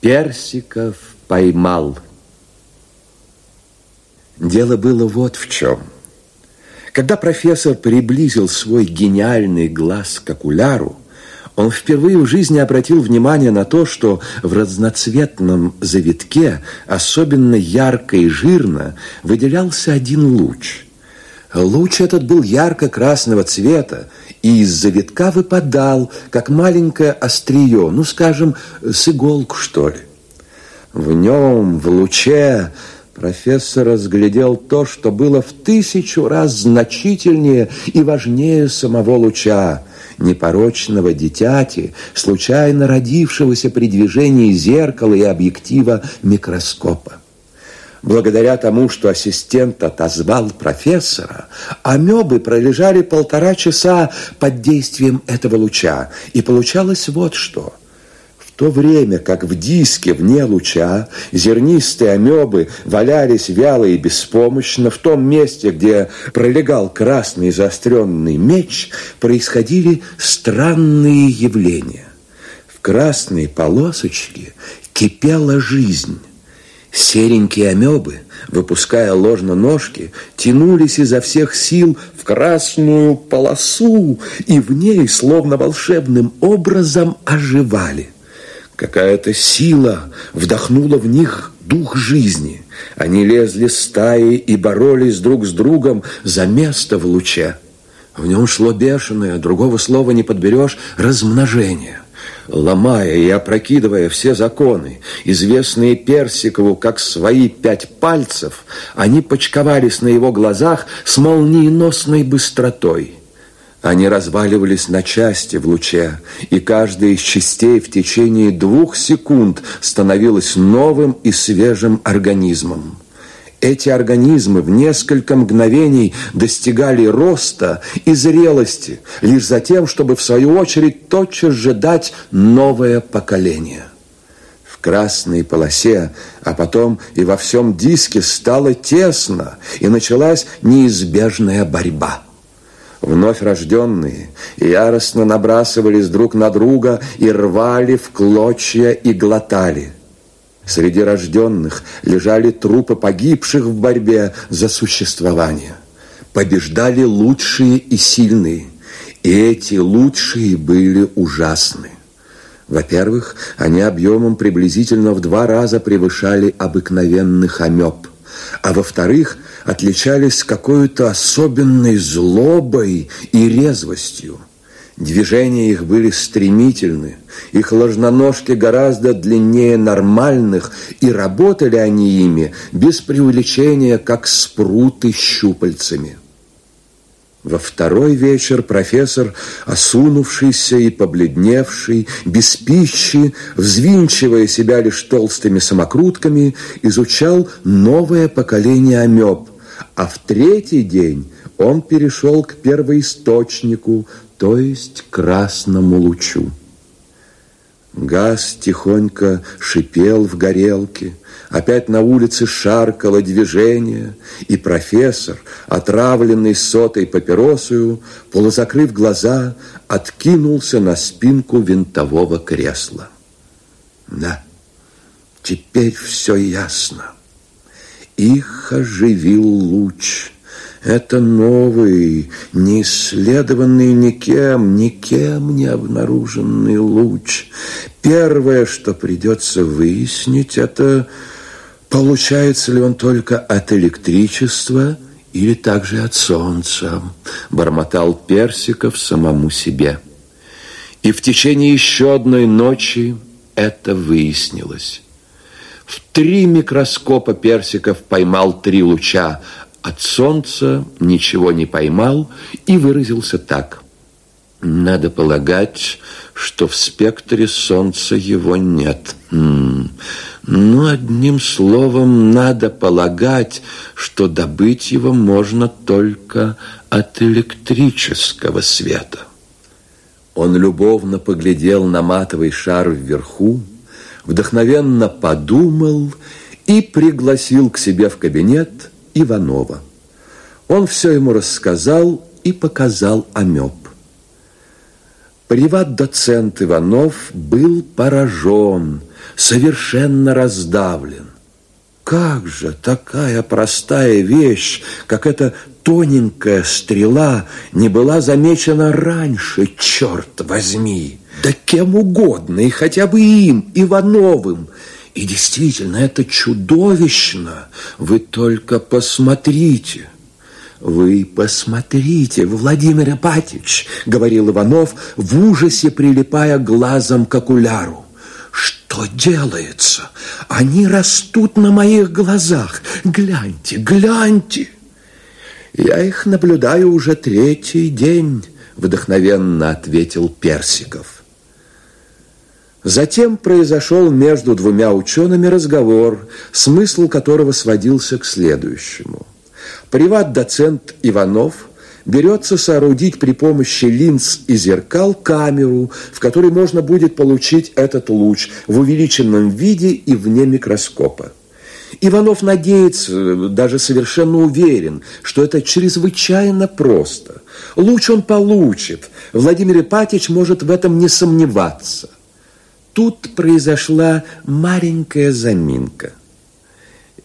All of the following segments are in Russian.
Персиков поймал. Дело было вот в чем. Когда профессор приблизил свой гениальный глаз к окуляру, он впервые в жизни обратил внимание на то, что в разноцветном завитке особенно ярко и жирно выделялся один луч. Луч этот был ярко-красного цвета и из завитка выпадал, как маленькое острие, ну, скажем, с иголку, что ли. В нем, в луче, профессор разглядел то, что было в тысячу раз значительнее и важнее самого луча, непорочного дитяти, случайно родившегося при движении зеркала и объектива микроскопа. Благодаря тому, что ассистент отозвал профессора, амебы пролежали полтора часа под действием этого луча. И получалось вот что. В то время как в диске вне луча зернистые амебы валялись вяло и беспомощно, в том месте, где пролегал красный заостренный меч, происходили странные явления. В красной полосочке кипела жизнь. Серенькие амебы, выпуская ложно ножки, тянулись изо всех сил в красную полосу и в ней словно волшебным образом оживали. Какая-то сила вдохнула в них дух жизни. Они лезли стаи и боролись друг с другом за место в луче. В нем шло бешеное, другого слова не подберешь, размножение – ломая и опрокидывая все законы, известные Персикову как свои пять пальцев, они почковались на его глазах с молниеносной быстротой. Они разваливались на части в луче, и каждая из частей в течение двух секунд становилась новым и свежим организмом. Эти организмы в несколько мгновений достигали роста и зрелости, лишь за тем, чтобы в свою очередь тотчас же дать новое поколение. В красной полосе, а потом и во всем диске стало тесно, и началась неизбежная борьба. Вновь рожденные яростно набрасывались друг на друга и рвали в клочья и глотали – Среди рожденных лежали трупы погибших в борьбе за существование. Побеждали лучшие и сильные, и эти лучшие были ужасны. Во-первых, они объемом приблизительно в два раза превышали обыкновенных амеб, а во-вторых, отличались какой-то особенной злобой и резвостью. Движения их были стремительны, их ложноножки гораздо длиннее нормальных, и работали они ими без преувеличения, как спруты щупальцами. Во второй вечер профессор, осунувшийся и побледневший, без пищи, взвинчивая себя лишь толстыми самокрутками, изучал новое поколение амеб, а в третий день он перешел к первоисточнику, то есть красному лучу. Газ тихонько шипел в горелке, опять на улице шаркало движение, и профессор, отравленный сотой папиросою, полузакрыв глаза, откинулся на спинку винтового кресла. Да, теперь все ясно. Их оживил луч — это новый, не никем, никем не обнаруженный луч. Первое, что придется выяснить, это получается ли он только от электричества или также от солнца, бормотал Персиков самому себе. И в течение еще одной ночи это выяснилось. В три микроскопа Персиков поймал три луча, от солнца ничего не поймал и выразился так. Надо полагать, что в спектре солнца его нет. М Ну, одним словом, надо полагать, что добыть его можно только от электрического света. Он любовно поглядел на матовый шар вверху, вдохновенно подумал и пригласил к себе в кабинет Иванова. Он все ему рассказал и показал амеб. Приват-доцент Иванов был поражен, совершенно раздавлен. Как же такая простая вещь, как эта тоненькая стрела, не была замечена раньше, черт возьми? Да кем угодно, и хотя бы им, Ивановым. И действительно, это чудовищно. Вы только посмотрите. «Вы посмотрите, Владимир Ипатич», — говорил Иванов, в ужасе прилипая глазом к окуляру. «Что делается? Они растут на моих глазах. Гляньте, гляньте!» «Я их наблюдаю уже третий день», — вдохновенно ответил Персиков. Затем произошел между двумя учеными разговор, смысл которого сводился к следующему – Приват-доцент Иванов берется соорудить при помощи линз и зеркал камеру, в которой можно будет получить этот луч в увеличенном виде и вне микроскопа. Иванов надеется, даже совершенно уверен, что это чрезвычайно просто. Луч он получит. Владимир Ипатич может в этом не сомневаться. Тут произошла маленькая заминка.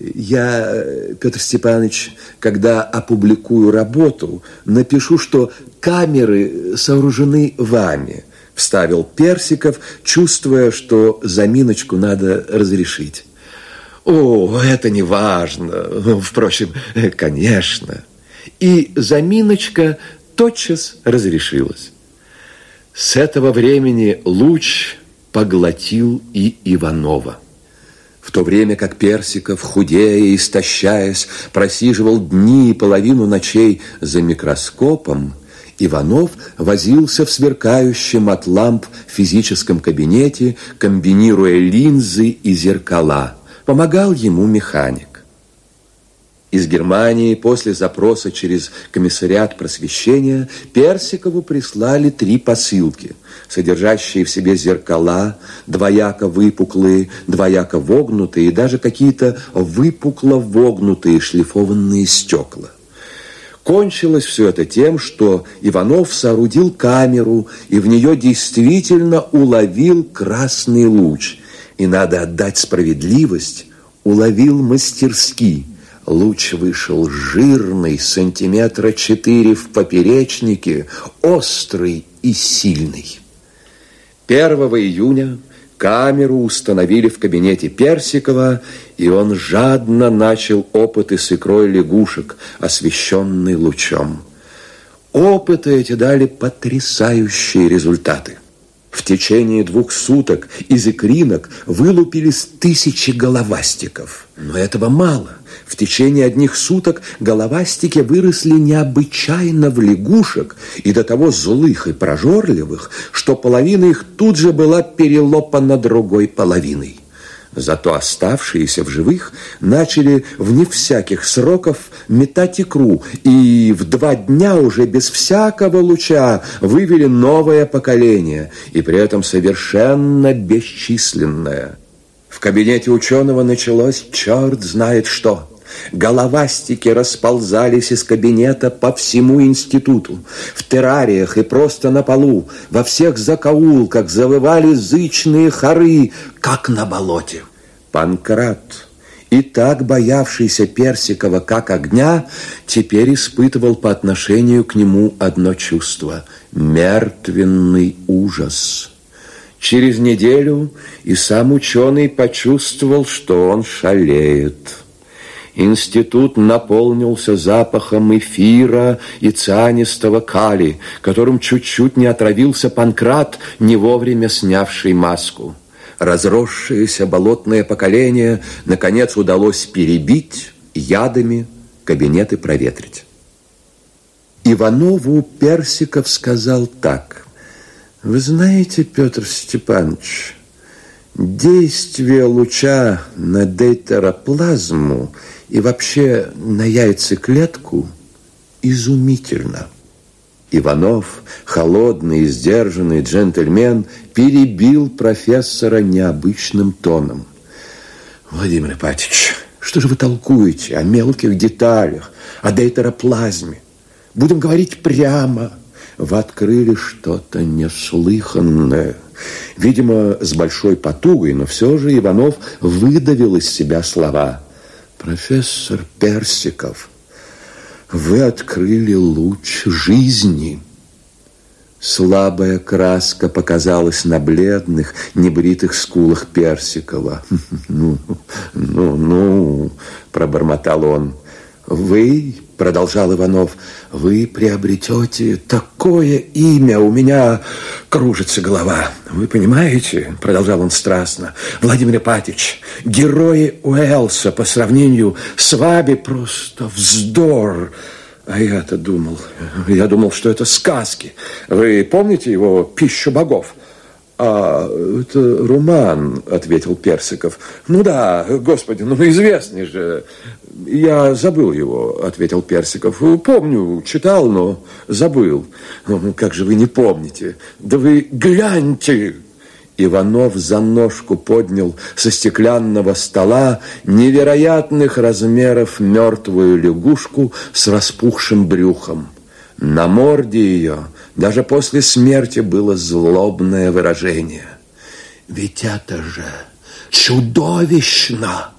Я, Петр Степанович, когда опубликую работу, напишу, что камеры сооружены вами, вставил Персиков, чувствуя, что заминочку надо разрешить. О, это не важно. Впрочем, конечно. И заминочка тотчас разрешилась. С этого времени луч поглотил и Иванова. В то время как Персиков, худея и истощаясь, просиживал дни и половину ночей за микроскопом, Иванов возился в сверкающем от ламп физическом кабинете, комбинируя линзы и зеркала. Помогал ему механик. Из Германии после запроса через комиссариат просвещения Персикову прислали три посылки, содержащие в себе зеркала, двояко выпуклые, двояко вогнутые и даже какие-то выпукло вогнутые шлифованные стекла. Кончилось все это тем, что Иванов соорудил камеру и в нее действительно уловил красный луч. И надо отдать справедливость, уловил мастерски – Луч вышел жирный, сантиметра четыре в поперечнике, острый и сильный. 1 июня камеру установили в кабинете Персикова, и он жадно начал опыты с икрой лягушек, освещенной лучом. Опыты эти дали потрясающие результаты. В течение двух суток из икринок вылупились тысячи головастиков. Но этого мало. В течение одних суток головастики выросли необычайно в лягушек и до того злых и прожорливых, что половина их тут же была перелопана другой половиной. Зато оставшиеся в живых начали вне всяких сроков метать икру, и в два дня уже без всякого луча вывели новое поколение, и при этом совершенно бесчисленное. В кабинете ученого началось черт знает что. Головастики расползались из кабинета по всему институту. В террариях и просто на полу, во всех закоулках завывали зычные хоры, как на болоте. Панкрат, и так боявшийся Персикова как огня, теперь испытывал по отношению к нему одно чувство – мертвенный ужас. Через неделю и сам ученый почувствовал, что он шалеет. Институт наполнился запахом эфира и цианистого кали, которым чуть-чуть не отравился Панкрат, не вовремя снявший маску. Разросшееся болотное поколение наконец удалось перебить ядами, кабинеты проветрить. Иванову Персиков сказал так. «Вы знаете, Петр Степанович, действие луча на дейтероплазму – и вообще на яйцеклетку изумительно. Иванов, холодный и сдержанный джентльмен, перебил профессора необычным тоном. Владимир Ипатич, что же вы толкуете о мелких деталях, о дейтероплазме? Будем говорить прямо. Вы открыли что-то неслыханное. Видимо, с большой потугой, но все же Иванов выдавил из себя слова. «Профессор Персиков, вы открыли луч жизни». Слабая краска показалась на бледных, небритых скулах Персикова. «Ну, ну, ну», – пробормотал он, – «вы, – продолжал Иванов, – вы приобретете такое имя, у меня кружится голова. Вы понимаете, – продолжал он страстно, – Владимир Ипатич, герои Уэлса по сравнению с вами просто вздор». А я-то думал, я думал, что это сказки. Вы помните его «Пищу богов»? А это роман, ответил Персиков. Ну да, господи, ну известный же. Я забыл его, ответил Персиков. Помню, читал, но забыл. Ну, как же вы не помните? Да вы гляньте, Иванов за ножку поднял со стеклянного стола невероятных размеров мертвую лягушку с распухшим брюхом. На морде ее даже после смерти было злобное выражение. «Ведь это же чудовищно!»